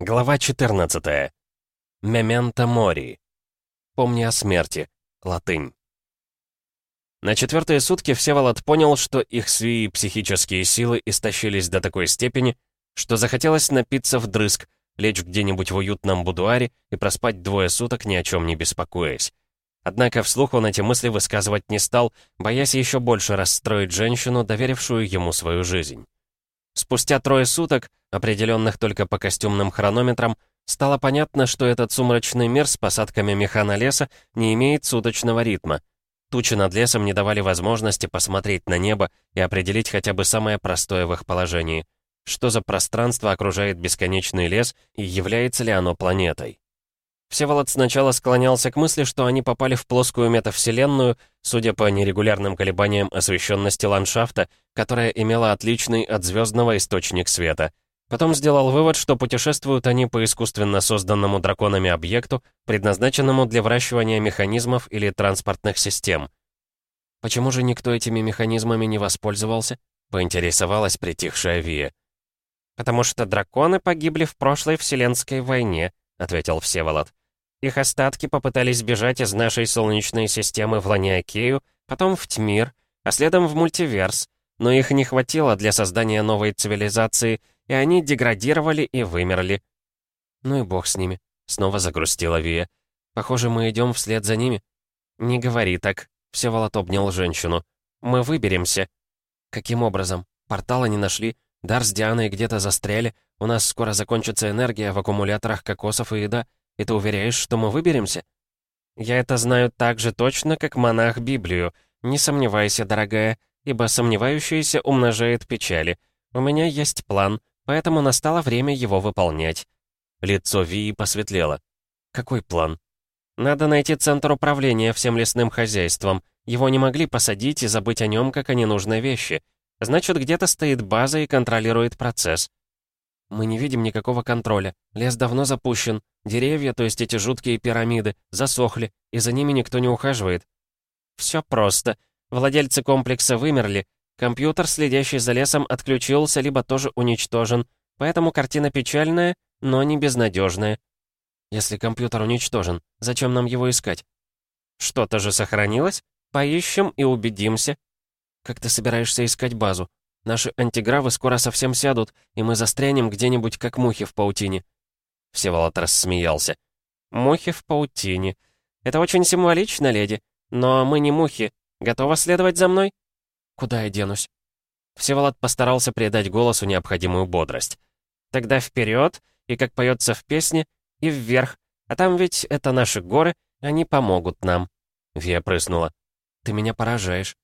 Глава 14. Мементо мори. Помни о смерти. Латынь. На четвертые сутки Всеволод понял, что их свии психические силы истощились до такой степени, что захотелось напиться вдрызг, лечь где-нибудь в уютном будуаре и проспать двое суток, ни о чем не беспокоясь. Однако вслух он эти мысли высказывать не стал, боясь еще больше расстроить женщину, доверившую ему свою жизнь. Спустя трое суток, определенных только по костюмным хронометрам, стало понятно, что этот сумрачный мир с посадками механа леса не имеет суточного ритма. Тучи над лесом не давали возможности посмотреть на небо и определить хотя бы самое простое в их положении. Что за пространство окружает бесконечный лес и является ли оно планетой? Всеволод сначала склонялся к мысли, что они попали в плоскую метавселенную, судя по нерегулярным колебаниям освещенности ландшафта, которая имела отличный от звездного источник света. Потом сделал вывод, что путешествуют они по искусственно созданному драконами объекту, предназначенному для выращивания механизмов или транспортных систем. «Почему же никто этими механизмами не воспользовался?» — поинтересовалась притихшая Вия. «Потому что драконы погибли в прошлой Вселенской войне», — ответил Всеволод. Их остатки попытались бежать из нашей Солнечной системы в Ланиакею, потом в Тьмир, а следом в Мультиверс, но их не хватило для создания новой цивилизации, и они деградировали и вымерли. «Ну и бог с ними», — снова загрустила Вия. «Похоже, мы идем вслед за ними». «Не говори так», — Всеволод обнял женщину. «Мы выберемся». «Каким образом? Портала не нашли, дар с Дианой где-то застряли, у нас скоро закончится энергия в аккумуляторах кокосов и еда». И ты уверяешь, что мы выберемся?» «Я это знаю так же точно, как монах Библию. Не сомневайся, дорогая, ибо сомневающийся умножает печали. У меня есть план, поэтому настало время его выполнять». Лицо Вии посветлело. «Какой план?» «Надо найти центр управления всем лесным хозяйством. Его не могли посадить и забыть о нем, как о ненужной вещи. Значит, где-то стоит база и контролирует процесс. Мы не видим никакого контроля. Лес давно запущен. Деревья, то есть эти жуткие пирамиды, засохли, и за ними никто не ухаживает. Все просто. Владельцы комплекса вымерли. Компьютер, следящий за лесом, отключился, либо тоже уничтожен. Поэтому картина печальная, но не безнадежная. Если компьютер уничтожен, зачем нам его искать? Что-то же сохранилось? Поищем и убедимся. Как ты собираешься искать базу? Наши антигравы скоро совсем сядут, и мы застрянем где-нибудь, как мухи в паутине». Всеволод рассмеялся. «Мухи в паутине. Это очень символично, леди. Но мы не мухи. Готова следовать за мной?» «Куда я денусь?» Всеволод постарался придать голосу необходимую бодрость. «Тогда вперед, и, как поется в песне, и вверх. А там ведь это наши горы, они помогут нам». Вия прыснула. «Ты меня поражаешь.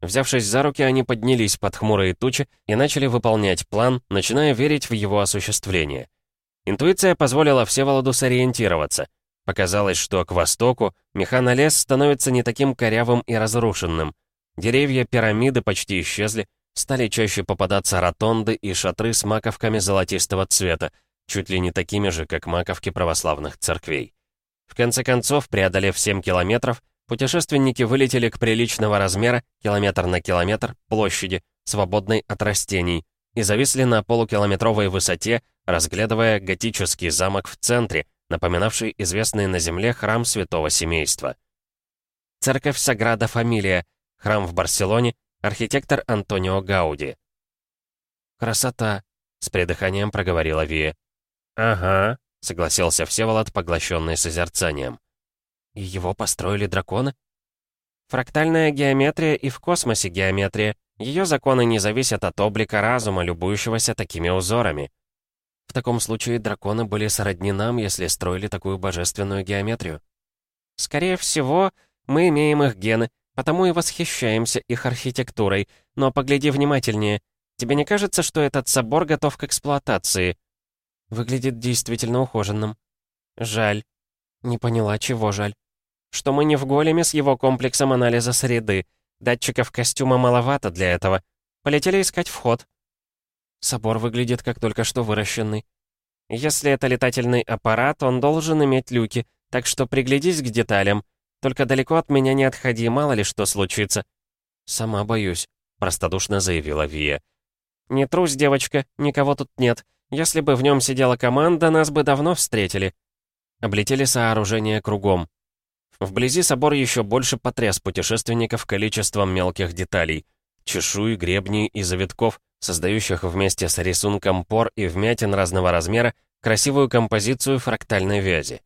Взявшись за руки, они поднялись под хмурые тучи и начали выполнять план, начиная верить в его осуществление. Интуиция позволила Всеволоду сориентироваться. Показалось, что к востоку механолес становится не таким корявым и разрушенным. Деревья пирамиды почти исчезли, стали чаще попадаться ротонды и шатры с маковками золотистого цвета, чуть ли не такими же, как маковки православных церквей. В конце концов, преодолев 7 километров, Путешественники вылетели к приличного размера, километр на километр, площади, свободной от растений, и зависли на полукилометровой высоте, разглядывая готический замок в центре, напоминавший известный на земле храм святого семейства. Церковь Саграда Фамилия, храм в Барселоне, архитектор Антонио Гауди. «Красота!» — с придыханием проговорила Вия. «Ага», — согласился Всеволод, поглощенный созерцанием. И его построили драконы? Фрактальная геометрия и в космосе геометрия. Ее законы не зависят от облика разума, любующегося такими узорами. В таком случае драконы были сродни нам, если строили такую божественную геометрию. Скорее всего, мы имеем их гены, потому и восхищаемся их архитектурой. Но погляди внимательнее. Тебе не кажется, что этот собор готов к эксплуатации? Выглядит действительно ухоженным. Жаль. Не поняла, чего жаль что мы не в големе с его комплексом анализа среды. Датчиков костюма маловато для этого. Полетели искать вход. Собор выглядит как только что выращенный. Если это летательный аппарат, он должен иметь люки, так что приглядись к деталям. Только далеко от меня не отходи, мало ли что случится. «Сама боюсь», — простодушно заявила Вия. «Не трусь, девочка, никого тут нет. Если бы в нем сидела команда, нас бы давно встретили. Облетели сооружения кругом. Вблизи собор еще больше потряс путешественников количеством мелких деталей. Чешуй, гребней и завитков, создающих вместе с рисунком пор и вмятин разного размера красивую композицию фрактальной вязи.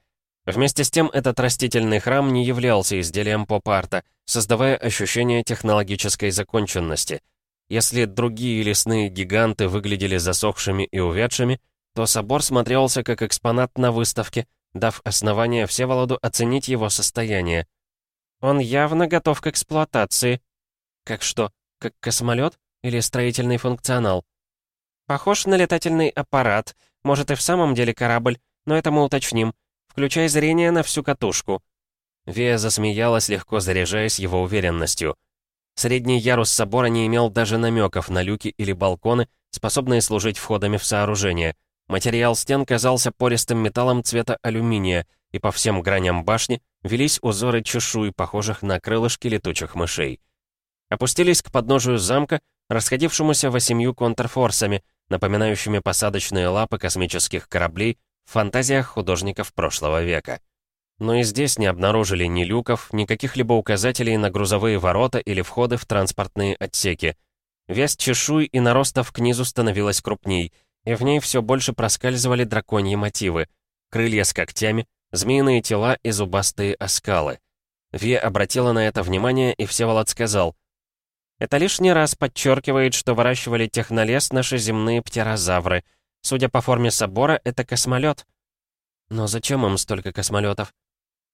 Вместе с тем, этот растительный храм не являлся изделием поп-арта, создавая ощущение технологической законченности. Если другие лесные гиганты выглядели засохшими и увядшими, то собор смотрелся как экспонат на выставке, дав основание Всеволоду оценить его состояние. Он явно готов к эксплуатации. Как что, как космолет или строительный функционал? Похож на летательный аппарат, может и в самом деле корабль, но это мы уточним. Включай зрение на всю катушку». Вея засмеялась, легко заряжаясь его уверенностью. Средний ярус собора не имел даже намеков на люки или балконы, способные служить входами в сооружение. Материал стен казался пористым металлом цвета алюминия, и по всем граням башни велись узоры чешуй, похожих на крылышки летучих мышей. Опустились к подножию замка, расходившемуся восемью контрфорсами, напоминающими посадочные лапы космических кораблей в фантазиях художников прошлого века. Но и здесь не обнаружили ни люков, ни каких-либо указателей на грузовые ворота или входы в транспортные отсеки. Вес чешуй и наростов к низу становилась крупней, и в ней все больше проскальзывали драконьи мотивы. Крылья с когтями, змеиные тела и зубастые оскалы. Ве обратила на это внимание, и Всеволод сказал, «Это лишний раз подчеркивает, что выращивали технолес наши земные птерозавры — Судя по форме собора, это космолет. Но зачем им столько космолетов?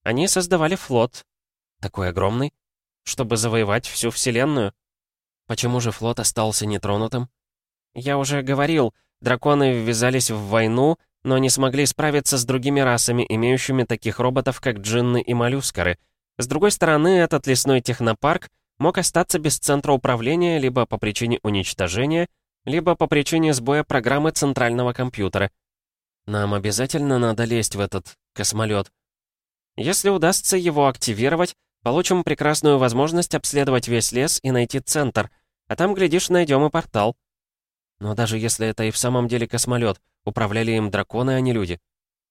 Они создавали флот. Такой огромный. Чтобы завоевать всю Вселенную. Почему же флот остался нетронутым? Я уже говорил, драконы ввязались в войну, но не смогли справиться с другими расами, имеющими таких роботов, как джинны и моллюскары. С другой стороны, этот лесной технопарк мог остаться без центра управления либо по причине уничтожения, либо по причине сбоя программы центрального компьютера. Нам обязательно надо лезть в этот космолет. Если удастся его активировать, получим прекрасную возможность обследовать весь лес и найти центр, а там, глядишь, найдем и портал. Но даже если это и в самом деле космолет, управляли им драконы, а не люди.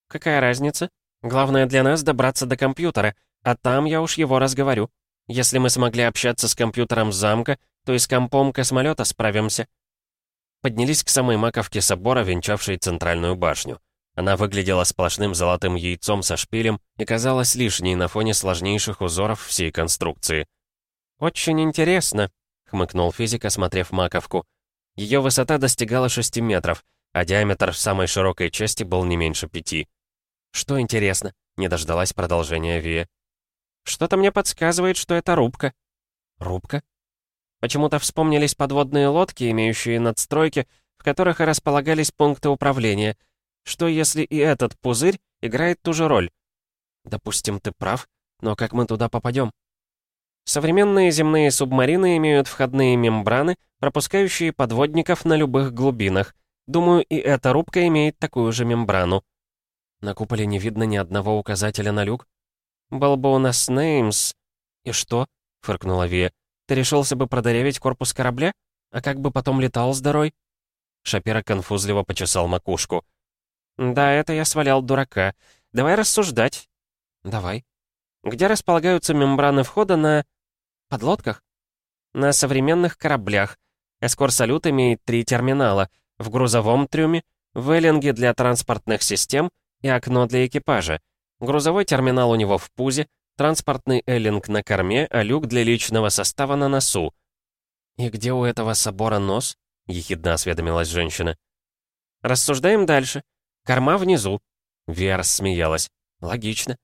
Какая разница? Главное для нас добраться до компьютера, а там я уж его разговорю. Если мы смогли общаться с компьютером замка, то и с компом космолета справимся поднялись к самой маковке собора, венчавшей центральную башню. Она выглядела сплошным золотым яйцом со шпилем и казалась лишней на фоне сложнейших узоров всей конструкции. «Очень интересно», — хмыкнул физик, осмотрев маковку. Ее высота достигала 6 метров, а диаметр в самой широкой части был не меньше пяти. «Что интересно?» — не дождалась продолжения Вия. «Что-то мне подсказывает, что это рубка». «Рубка? Почему-то вспомнились подводные лодки, имеющие надстройки, в которых и располагались пункты управления. Что если и этот пузырь играет ту же роль? Допустим, ты прав, но как мы туда попадем? Современные земные субмарины имеют входные мембраны, пропускающие подводников на любых глубинах. Думаю, и эта рубка имеет такую же мембрану. На куполе не видно ни одного указателя на люк. Был бы у нас Неймс. И что? фыркнула Вия. Ты решился бы продырявить корпус корабля? А как бы потом летал с дырой?» Шапира конфузливо почесал макушку. «Да, это я свалял дурака. Давай рассуждать». «Давай». «Где располагаются мембраны входа на...» «Подлодках?» «На современных кораблях. Эскор-салют имеет три терминала. В грузовом трюме, в эллинге для транспортных систем и окно для экипажа. Грузовой терминал у него в пузе, транспортный эллинг на корме, а люк для личного состава на носу. «И где у этого собора нос?» — ехидно осведомилась женщина. «Рассуждаем дальше. Корма внизу». Виар смеялась. «Логично.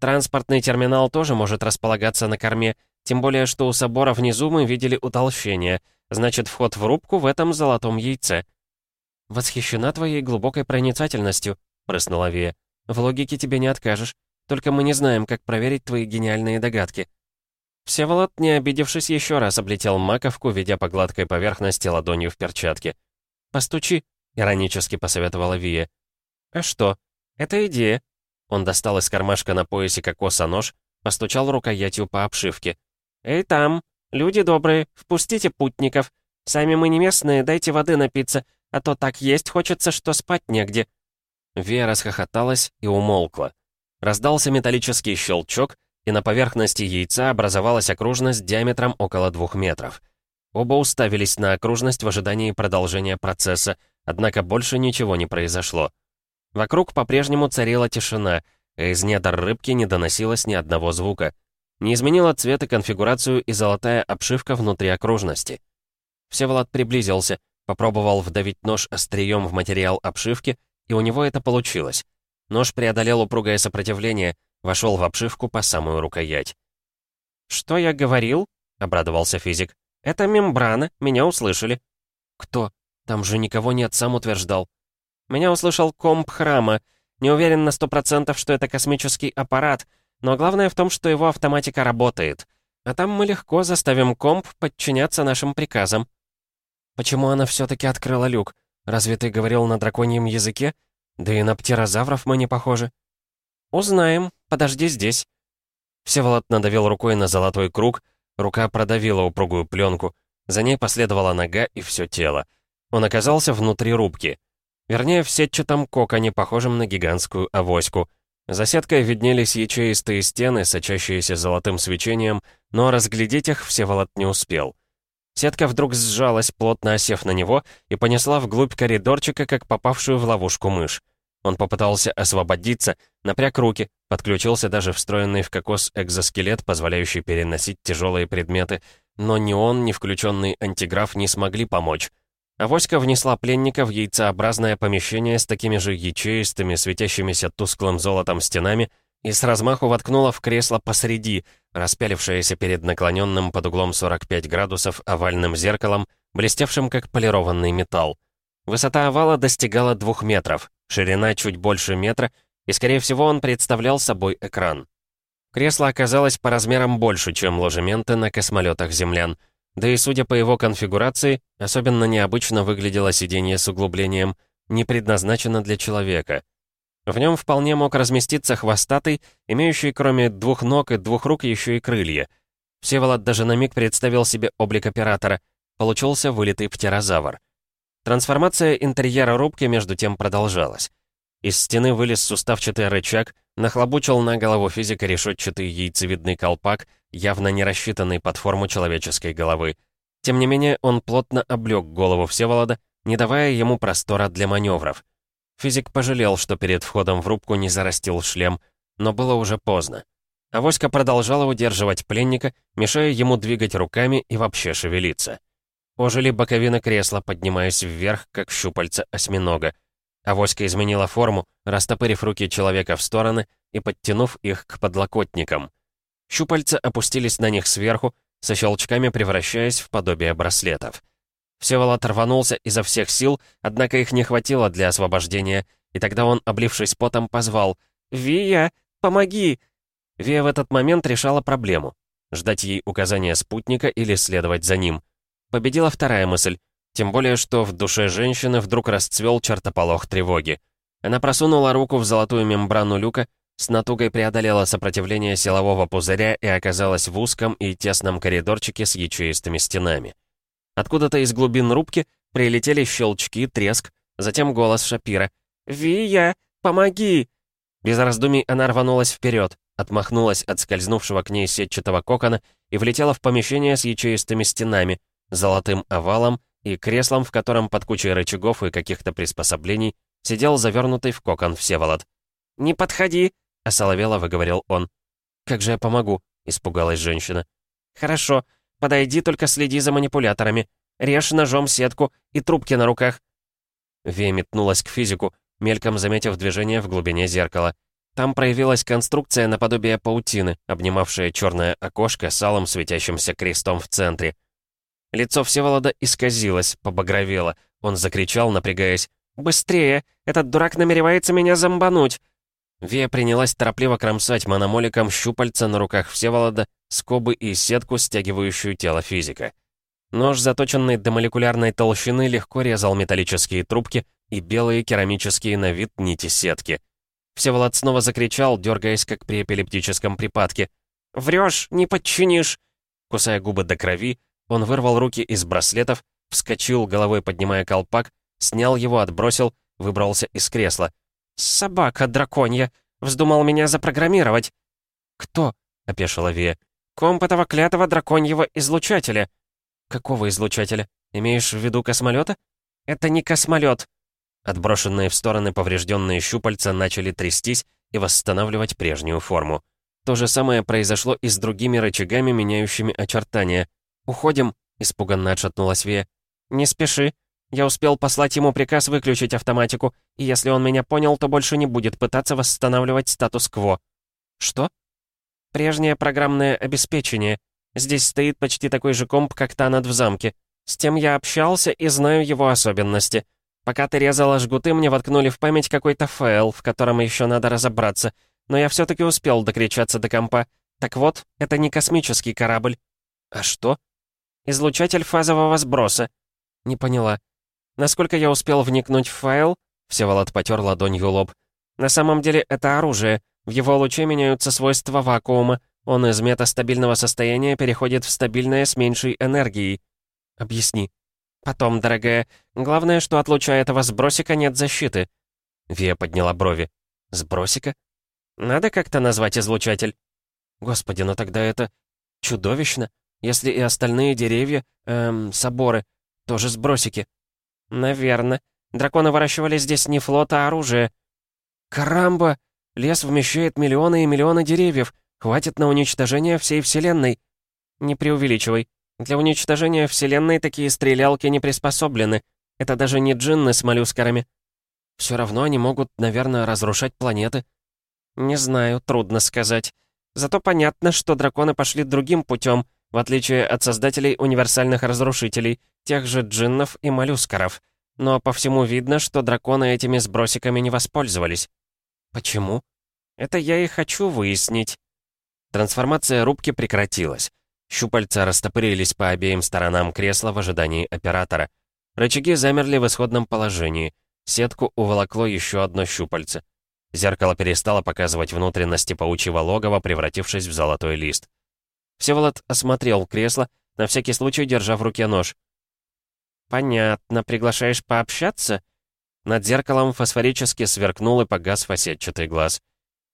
Транспортный терминал тоже может располагаться на корме, тем более, что у собора внизу мы видели утолщение, значит, вход в рубку в этом золотом яйце». «Восхищена твоей глубокой проницательностью», — прыснула Вия. «В логике тебе не откажешь. Только мы не знаем, как проверить твои гениальные догадки». Всеволод, не обидевшись, еще раз облетел маковку, ведя по гладкой поверхности ладонью в перчатке. «Постучи», — иронически посоветовала Вия. «А что? Это идея». Он достал из кармашка на поясе кокоса нож, постучал рукоятью по обшивке. «Эй, там! Люди добрые, впустите путников! Сами мы не местные, дайте воды напиться, а то так есть хочется, что спать негде». Вея расхохоталась и умолкла. Раздался металлический щелчок, и на поверхности яйца образовалась окружность диаметром около двух метров. Оба уставились на окружность в ожидании продолжения процесса, однако больше ничего не произошло. Вокруг по-прежнему царила тишина, а из недр рыбки не доносилось ни одного звука. Не изменила цвет и конфигурацию и золотая обшивка внутри окружности. Всеволод приблизился, попробовал вдавить нож острием в материал обшивки, и у него это получилось. Нож преодолел упругое сопротивление, вошел в обшивку по самую рукоять. «Что я говорил?» — обрадовался физик. «Это мембрана, меня услышали». «Кто? Там же никого нет, сам утверждал». «Меня услышал комп храма. Не уверен на сто процентов, что это космический аппарат, но главное в том, что его автоматика работает. А там мы легко заставим комп подчиняться нашим приказам». «Почему она все-таки открыла люк? Разве ты говорил на драконьем языке? Да и на птерозавров мы не похожи». «Узнаем. Подожди здесь». Всеволод надавил рукой на золотой круг, рука продавила упругую пленку, за ней последовала нога и все тело. Он оказался внутри рубки. Вернее, в сетчатом коконе, похожем на гигантскую авоську. За сеткой виднелись ячеистые стены, сочащиеся золотым свечением, но разглядеть их Всеволод не успел. Сетка вдруг сжалась, плотно осев на него, и понесла вглубь коридорчика, как попавшую в ловушку мышь. Он попытался освободиться, напряг руки, подключился даже встроенный в кокос экзоскелет, позволяющий переносить тяжелые предметы, но ни он, ни включенный антиграф не смогли помочь. Авоська внесла пленника в яйцеобразное помещение с такими же ячеистыми, светящимися тусклым золотом стенами, и с размаху воткнула в кресло посреди, распялившееся перед наклоненным под углом 45 градусов овальным зеркалом, блестевшим как полированный металл. Высота овала достигала двух метров, ширина чуть больше метра, и, скорее всего, он представлял собой экран. Кресло оказалось по размерам больше, чем ложементы на космолетах землян. Да и, судя по его конфигурации, особенно необычно выглядело сиденье с углублением, не предназначено для человека — в нем вполне мог разместиться хвостатый, имеющий кроме двух ног и двух рук еще и крылья. Всеволод даже на миг представил себе облик оператора. Получился вылитый птерозавр. Трансформация интерьера рубки между тем продолжалась. Из стены вылез суставчатый рычаг, нахлобучил на голову физика решетчатый яйцевидный колпак, явно не рассчитанный под форму человеческой головы. Тем не менее, он плотно облег голову Всеволода, не давая ему простора для маневров. Физик пожалел, что перед входом в рубку не зарастил шлем, но было уже поздно. Авоська продолжала удерживать пленника, мешая ему двигать руками и вообще шевелиться. Ожили боковины кресла, поднимаясь вверх, как щупальца осьминога. Авоська изменила форму, растопырив руки человека в стороны и подтянув их к подлокотникам. Щупальца опустились на них сверху, со щелчками превращаясь в подобие браслетов. Всеволод рванулся изо всех сил, однако их не хватило для освобождения, и тогда он, облившись потом, позвал «Вия, помоги!». Вия в этот момент решала проблему — ждать ей указания спутника или следовать за ним. Победила вторая мысль, тем более, что в душе женщины вдруг расцвел чертополох тревоги. Она просунула руку в золотую мембрану люка, с натугой преодолела сопротивление силового пузыря и оказалась в узком и тесном коридорчике с ячеистыми стенами. Откуда-то из глубин рубки прилетели щелчки, треск, затем голос Шапира. «Вия, помоги!» Без раздумий она рванулась вперед, отмахнулась от скользнувшего к ней сетчатого кокона и влетела в помещение с ячеистыми стенами, золотым овалом и креслом, в котором под кучей рычагов и каких-то приспособлений сидел завернутый в кокон Всеволод. «Не подходи!» — осоловело выговорил он. «Как же я помогу?» — испугалась женщина. «Хорошо, Подойди, только следи за манипуляторами. Режь ножом сетку и трубки на руках». Вея метнулась к физику, мельком заметив движение в глубине зеркала. Там проявилась конструкция наподобие паутины, обнимавшая черное окошко с алым светящимся крестом в центре. Лицо Всеволода исказилось, побагровело. Он закричал, напрягаясь. «Быстрее! Этот дурак намеревается меня зомбануть!» Вия принялась торопливо кромсать мономоликом щупальца на руках Всеволода, скобы и сетку, стягивающую тело физика. Нож, заточенный до молекулярной толщины, легко резал металлические трубки и белые керамические на вид нити сетки. Всеволод снова закричал, дергаясь как при эпилептическом припадке. «Врешь, не подчинишь!» Кусая губы до крови, он вырвал руки из браслетов, вскочил, головой поднимая колпак, Снял его, отбросил, выбрался из кресла. «Собака драконья! Вздумал меня запрограммировать!» «Кто?» — опешила Вия. «Комп этого клятого драконьего излучателя». «Какого излучателя? Имеешь в виду космолета? «Это не космолет. Отброшенные в стороны поврежденные щупальца начали трястись и восстанавливать прежнюю форму. То же самое произошло и с другими рычагами, меняющими очертания. «Уходим», — испуганно отшатнулась Вия. «Не спеши. Я успел послать ему приказ выключить автоматику, и если он меня понял, то больше не будет пытаться восстанавливать статус-кво». «Что?» «Прежнее программное обеспечение. Здесь стоит почти такой же комп, как Танат в замке. С тем я общался и знаю его особенности». Пока ты резала жгуты, мне воткнули в память какой-то файл, в котором еще надо разобраться. Но я все-таки успел докричаться до компа. Так вот, это не космический корабль. А что? Излучатель фазового сброса. Не поняла. Насколько я успел вникнуть в файл? Всеволод потер ладонью лоб. На самом деле это оружие. В его луче меняются свойства вакуума. Он из метастабильного состояния переходит в стабильное с меньшей энергией. Объясни. «Потом, дорогая. Главное, что от луча этого сбросика нет защиты». Вия подняла брови. «Сбросика? Надо как-то назвать излучатель?» «Господи, ну тогда это чудовищно, если и остальные деревья, эм, соборы, тоже сбросики». «Наверно. Драконы выращивали здесь не флот, а оружие». «Карамба! Лес вмещает миллионы и миллионы деревьев. Хватит на уничтожение всей Вселенной». «Не преувеличивай. Для уничтожения Вселенной такие стрелялки не приспособлены. Это даже не джинны с моллюскерами. Все равно они могут, наверное, разрушать планеты. Не знаю, трудно сказать. Зато понятно, что драконы пошли другим путем, в отличие от создателей универсальных разрушителей, тех же джиннов и моллюскеров. Но по всему видно, что драконы этими сбросиками не воспользовались. Почему? Это я и хочу выяснить. Трансформация рубки прекратилась. Щупальца растопырились по обеим сторонам кресла в ожидании оператора. Рычаги замерли в исходном положении. Сетку уволокло еще одно щупальце. Зеркало перестало показывать внутренности паучьего логова, превратившись в золотой лист. Всеволод осмотрел кресло, на всякий случай держа в руке нож. «Понятно. Приглашаешь пообщаться?» Над зеркалом фосфорически сверкнул и погас фасетчатый глаз.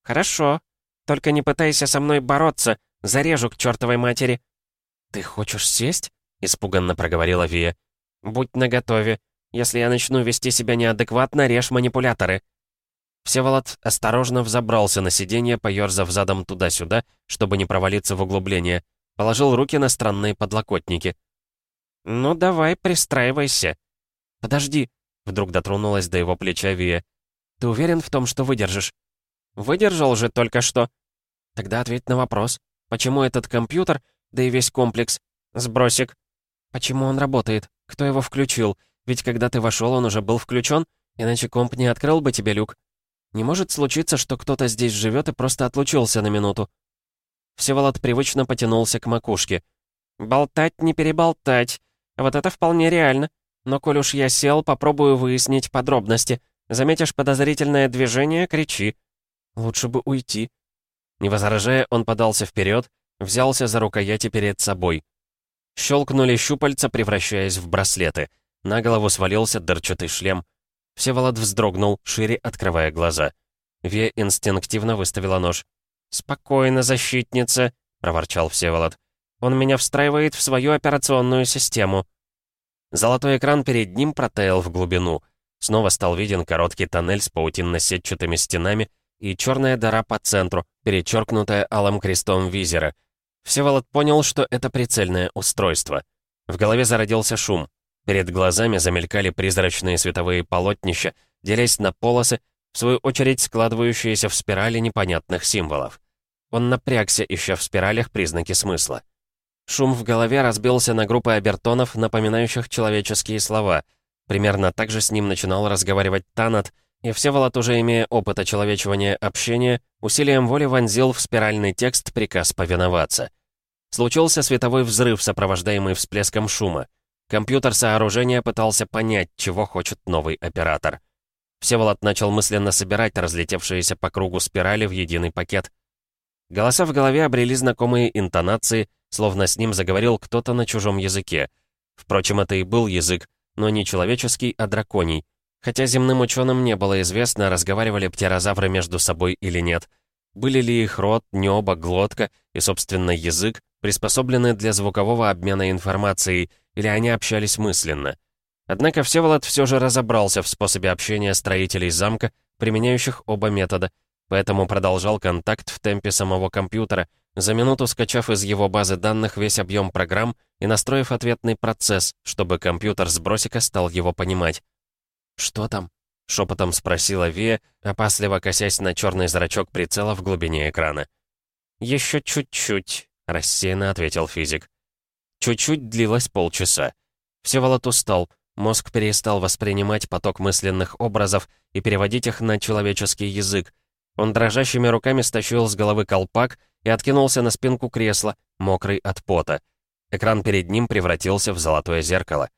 «Хорошо. Только не пытайся со мной бороться. Зарежу к чертовой матери!» «Ты хочешь сесть?» — испуганно проговорила Вия. «Будь наготове. Если я начну вести себя неадекватно, режь манипуляторы». Всеволод осторожно взобрался на сиденье, поёрзав задом туда-сюда, чтобы не провалиться в углубление. Положил руки на странные подлокотники. «Ну давай, пристраивайся». «Подожди», — вдруг дотронулась до его плеча Вия. «Ты уверен в том, что выдержишь?» «Выдержал же только что». «Тогда ответь на вопрос. Почему этот компьютер, да и весь комплекс, сбросик? Почему он работает? Кто его включил? Ведь когда ты вошел, он уже был включен, иначе комп не открыл бы тебе люк. Не может случиться, что кто-то здесь живет и просто отлучился на минуту. Всеволод привычно потянулся к макушке. «Болтать, не переболтать. Вот это вполне реально. Но коль уж я сел, попробую выяснить подробности. Заметишь подозрительное движение — кричи. Лучше бы уйти. Не возражая, он подался вперед, взялся за рукояти перед собой. Щелкнули щупальца, превращаясь в браслеты. На голову свалился дырчатый шлем. Всеволод вздрогнул, шире открывая глаза. Ве инстинктивно выставила нож. «Спокойно, защитница», — проворчал Всеволод. «Он меня встраивает в свою операционную систему». Золотой экран перед ним протаял в глубину. Снова стал виден короткий тоннель с паутинно-сетчатыми стенами и черная дыра по центру, перечеркнутая алым крестом визера. Всеволод понял, что это прицельное устройство. В голове зародился шум. Перед глазами замелькали призрачные световые полотнища, делясь на полосы, в свою очередь складывающиеся в спирали непонятных символов. Он напрягся, ища в спиралях признаки смысла. Шум в голове разбился на группы обертонов, напоминающих человеческие слова. Примерно так же с ним начинал разговаривать Танат, и Всеволод, уже имея опыт очеловечивания общения, усилием воли вонзил в спиральный текст приказ повиноваться. Случился световой взрыв, сопровождаемый всплеском шума. Компьютер сооружения пытался понять, чего хочет новый оператор. Всеволод начал мысленно собирать разлетевшиеся по кругу спирали в единый пакет. Голоса в голове обрели знакомые интонации, словно с ним заговорил кто-то на чужом языке. Впрочем, это и был язык, но не человеческий, а драконий. Хотя земным ученым не было известно, разговаривали птерозавры между собой или нет. Были ли их рот, небо, глотка и, собственно, язык приспособлены для звукового обмена информацией, или они общались мысленно. Однако Всеволод все же разобрался в способе общения строителей замка, применяющих оба метода, поэтому продолжал контакт в темпе самого компьютера, за минуту скачав из его базы данных весь объем программ и настроив ответный процесс, чтобы компьютер с бросика стал его понимать. «Что там?» — шепотом спросила Вия, опасливо косясь на черный зрачок прицела в глубине экрана. «Еще чуть-чуть», — рассеянно ответил физик. Чуть-чуть длилось полчаса. Всеволод устал, мозг перестал воспринимать поток мысленных образов и переводить их на человеческий язык, он дрожащими руками стащил с головы колпак и откинулся на спинку кресла, мокрый от пота. Экран перед ним превратился в золотое зеркало.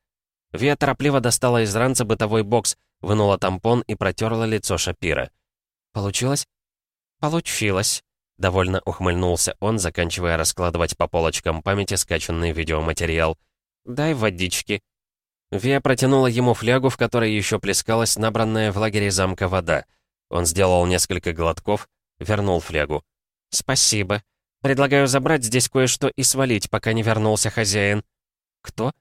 Вия торопливо достала из ранца бытовой бокс, вынула тампон и протерла лицо Шапира. «Получилось?» «Получилось», — довольно ухмыльнулся он, заканчивая раскладывать по полочкам памяти скачанный видеоматериал. «Дай водички». Вия протянула ему флягу, в которой еще плескалась набранная в лагере замка вода. Он сделал несколько глотков, вернул флягу. «Спасибо. Предлагаю забрать здесь кое-что и свалить, пока не вернулся хозяин». «Кто?»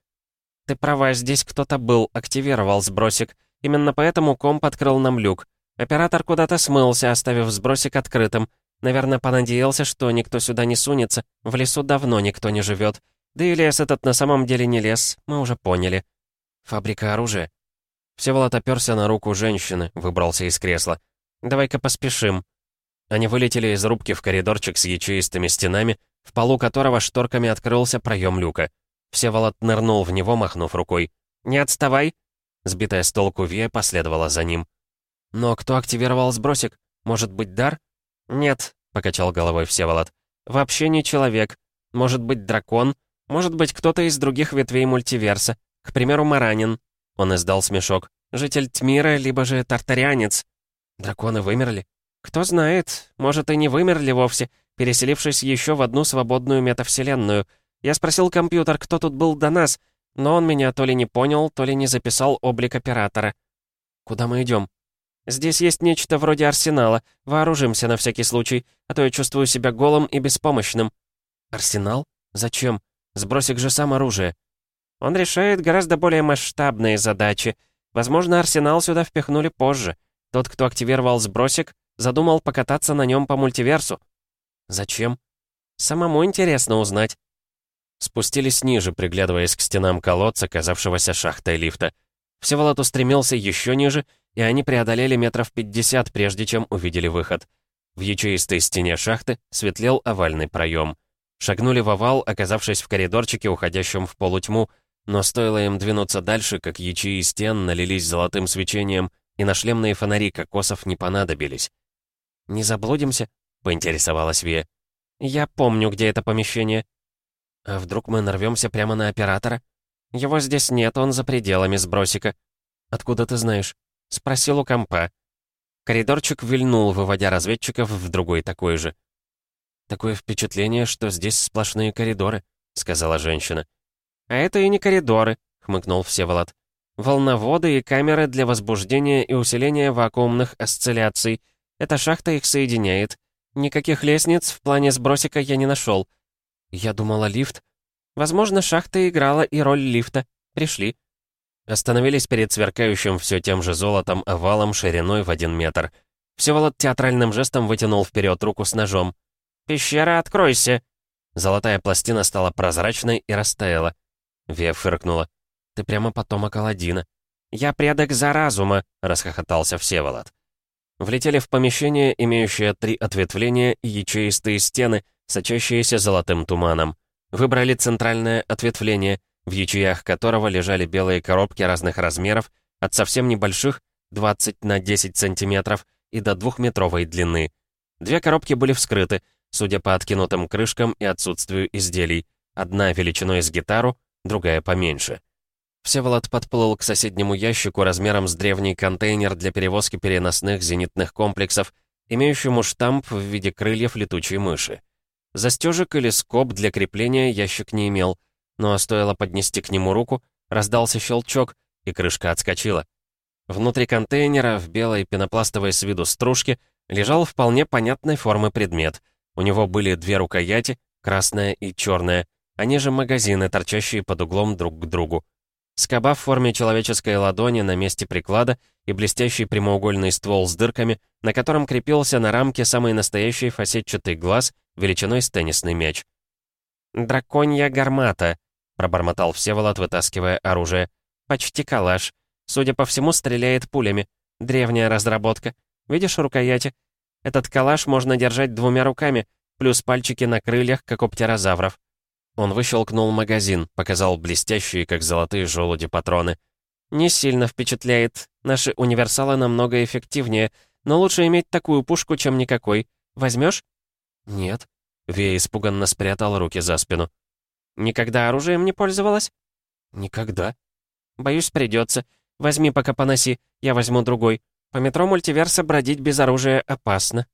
«Ты права, здесь кто-то был, активировал сбросик. Именно поэтому комп открыл нам люк. Оператор куда-то смылся, оставив сбросик открытым. Наверное, понадеялся, что никто сюда не сунется. В лесу давно никто не живет. Да и лес этот на самом деле не лес, мы уже поняли. Фабрика оружия. Всеволод оперся на руку женщины, выбрался из кресла. «Давай-ка поспешим». Они вылетели из рубки в коридорчик с ячеистыми стенами, в полу которого шторками открылся проем люка. Всеволод нырнул в него, махнув рукой. «Не отставай!» Сбитая с толку Вия последовала за ним. «Но кто активировал сбросик? Может быть, дар?» «Нет», — покачал головой Всеволод. «Вообще не человек. Может быть, дракон. Может быть, кто-то из других ветвей мультиверса. К примеру, Маранин». Он издал смешок. «Житель Тмира, либо же тартарианец. Драконы вымерли? Кто знает, может и не вымерли вовсе, переселившись еще в одну свободную метавселенную. Я спросил компьютер, кто тут был до нас, но он меня то ли не понял, то ли не записал облик оператора. Куда мы идем? Здесь есть нечто вроде арсенала. Вооружимся на всякий случай, а то я чувствую себя голым и беспомощным. Арсенал? Зачем? Сбросик же сам оружие. Он решает гораздо более масштабные задачи. Возможно, арсенал сюда впихнули позже. Тот, кто активировал сбросик, задумал покататься на нем по мультиверсу. Зачем? Самому интересно узнать. Спустились ниже, приглядываясь к стенам колодца, казавшегося шахтой лифта. Всеволод устремился еще ниже, и они преодолели метров пятьдесят, прежде чем увидели выход. В ячеистой стене шахты светлел овальный проем. Шагнули в овал, оказавшись в коридорчике, уходящем в полутьму, но стоило им двинуться дальше, как ячеи стен налились золотым свечением, и на шлемные фонари кокосов не понадобились. «Не заблудимся?» — поинтересовалась Вия. «Я помню, где это помещение». «А вдруг мы нарвемся прямо на оператора?» «Его здесь нет, он за пределами сбросика». «Откуда ты знаешь?» — спросил у компа. Коридорчик вильнул, выводя разведчиков в другой такой же. «Такое впечатление, что здесь сплошные коридоры», — сказала женщина. «А это и не коридоры», — хмыкнул Всеволод волноводы и камеры для возбуждения и усиления вакуумных осцилляций. Эта шахта их соединяет. Никаких лестниц в плане сбросика я не нашел. Я думала, лифт. Возможно, шахта играла и роль лифта. Пришли. Остановились перед сверкающим все тем же золотом овалом шириной в один метр. Всеволод театральным жестом вытянул вперед руку с ножом. «Пещера, откройся!» Золотая пластина стала прозрачной и растаяла. Вия фыркнула. Ты прямо потомок Аладдина. «Я предок за разума», — расхохотался Всеволод. Влетели в помещение, имеющее три ответвления и ячеистые стены, сочащиеся золотым туманом. Выбрали центральное ответвление, в ячеях которого лежали белые коробки разных размеров, от совсем небольших, 20 на 10 сантиметров, и до двухметровой длины. Две коробки были вскрыты, судя по откинутым крышкам и отсутствию изделий. Одна величиной с гитару, другая поменьше. Всеволод подплыл к соседнему ящику размером с древний контейнер для перевозки переносных зенитных комплексов, имеющему штамп в виде крыльев летучей мыши. Застежек или скоб для крепления ящик не имел, но стоило поднести к нему руку, раздался щелчок, и крышка отскочила. Внутри контейнера, в белой пенопластовой с виду стружке, лежал вполне понятной формы предмет. У него были две рукояти, красная и черная, они же магазины, торчащие под углом друг к другу. Скоба в форме человеческой ладони на месте приклада и блестящий прямоугольный ствол с дырками, на котором крепился на рамке самый настоящий фасетчатый глаз величиной с теннисный мяч. «Драконья гармата», — пробормотал Всеволод, вытаскивая оружие. «Почти калаш. Судя по всему, стреляет пулями. Древняя разработка. Видишь рукояти? Этот калаш можно держать двумя руками, плюс пальчики на крыльях, как у птерозавров. Он выщелкнул магазин, показал блестящие, как золотые желуди, патроны. «Не сильно впечатляет. Наши универсалы намного эффективнее, но лучше иметь такую пушку, чем никакой. Возьмешь? «Нет». Вея испуганно спрятал руки за спину. «Никогда оружием не пользовалась?» «Никогда». «Боюсь, придется. Возьми пока поноси, я возьму другой. По метро мультиверса бродить без оружия опасно».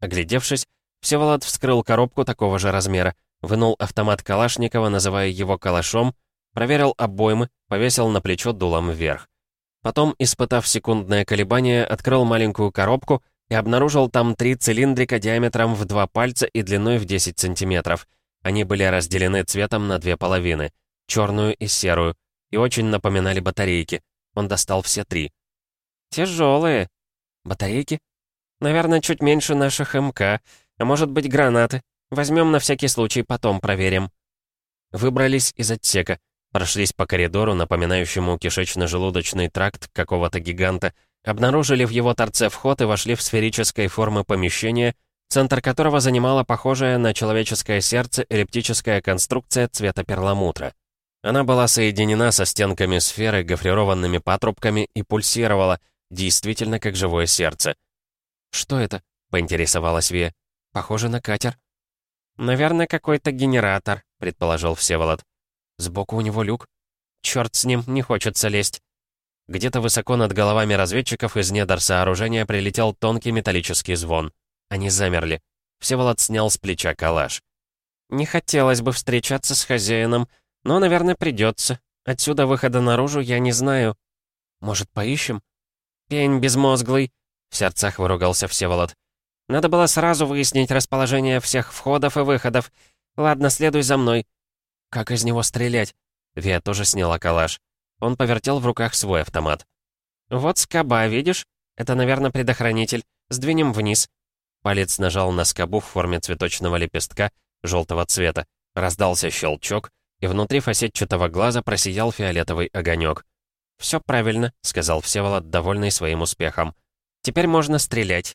Оглядевшись, Всеволод вскрыл коробку такого же размера, вынул автомат Калашникова, называя его калашом, проверил обоймы, повесил на плечо дулом вверх. Потом, испытав секундное колебание, открыл маленькую коробку и обнаружил там три цилиндрика диаметром в два пальца и длиной в 10 сантиметров. Они были разделены цветом на две половины, черную и серую, и очень напоминали батарейки. Он достал все три. «Тяжелые. Батарейки? Наверное, чуть меньше наших МК, а может быть гранаты. Возьмем на всякий случай, потом проверим». Выбрались из отсека, прошлись по коридору, напоминающему кишечно-желудочный тракт какого-то гиганта, обнаружили в его торце вход и вошли в сферической формы помещение, центр которого занимала похожая на человеческое сердце эллиптическая конструкция цвета перламутра. Она была соединена со стенками сферы, гофрированными патрубками и пульсировала, действительно как живое сердце. «Что это?» — поинтересовалась Вия. «Похоже на катер». «Наверное, какой-то генератор», — предположил Всеволод. «Сбоку у него люк. Черт с ним, не хочется лезть». Где-то высоко над головами разведчиков из недр сооружения прилетел тонкий металлический звон. Они замерли. Всеволод снял с плеча калаш. «Не хотелось бы встречаться с хозяином, но, наверное, придется. Отсюда выхода наружу я не знаю. Может, поищем?» «Пень безмозглый», — в сердцах выругался Всеволод. Надо было сразу выяснить расположение всех входов и выходов. Ладно, следуй за мной. Как из него стрелять? Вия тоже сняла калаш. Он повертел в руках свой автомат. Вот скоба, видишь? Это, наверное, предохранитель. Сдвинем вниз. Палец нажал на скобу в форме цветочного лепестка желтого цвета. Раздался щелчок, и внутри фасетчатого глаза просиял фиолетовый огонек. «Все правильно», — сказал Всеволод, довольный своим успехом. «Теперь можно стрелять».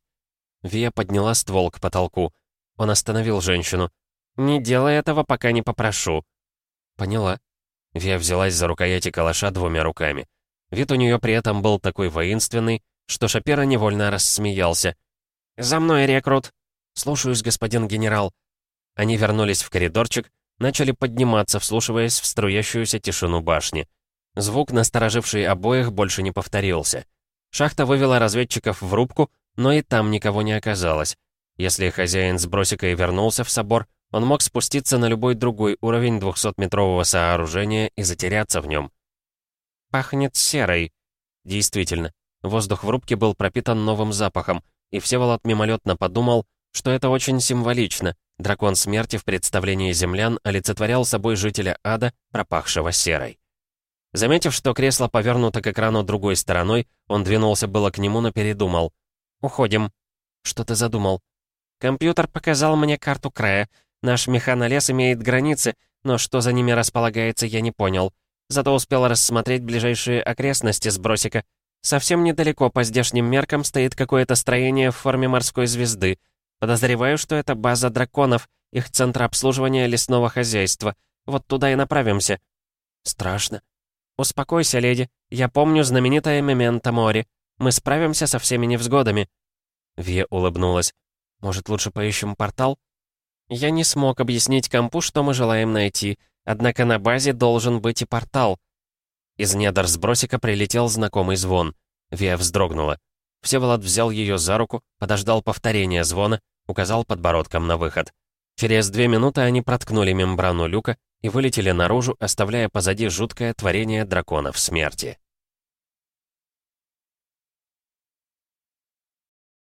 Вия подняла ствол к потолку. Он остановил женщину. «Не делай этого, пока не попрошу». «Поняла». Вия взялась за рукояти калаша двумя руками. Вид у нее при этом был такой воинственный, что Шапира невольно рассмеялся. «За мной, рекрут!» «Слушаюсь, господин генерал». Они вернулись в коридорчик, начали подниматься, вслушиваясь в струящуюся тишину башни. Звук, настороживший обоих, больше не повторился. Шахта вывела разведчиков в рубку, но и там никого не оказалось. Если хозяин с бросикой вернулся в собор, он мог спуститься на любой другой уровень 200-метрового сооружения и затеряться в нем. «Пахнет серой». Действительно, воздух в рубке был пропитан новым запахом, и Всеволод мимолетно подумал, что это очень символично. Дракон смерти в представлении землян олицетворял собой жителя ада, пропахшего серой. Заметив, что кресло повернуто к экрану другой стороной, он двинулся было к нему, но передумал. «Уходим». «Что ты задумал?» «Компьютер показал мне карту края. Наш механолес имеет границы, но что за ними располагается, я не понял. Зато успел рассмотреть ближайшие окрестности с бросика. Совсем недалеко по здешним меркам стоит какое-то строение в форме морской звезды. Подозреваю, что это база драконов, их центр обслуживания лесного хозяйства. Вот туда и направимся». «Страшно». «Успокойся, леди. Я помню знаменитое мементо море. Мы справимся со всеми невзгодами». Вия улыбнулась. «Может, лучше поищем портал?» Я не смог объяснить компу, что мы желаем найти, однако на базе должен быть и портал. Из недр сбросика прилетел знакомый звон. Вия вздрогнула. Всеволод взял ее за руку, подождал повторения звона, указал подбородком на выход. Через две минуты они проткнули мембрану люка и вылетели наружу, оставляя позади жуткое творение драконов смерти.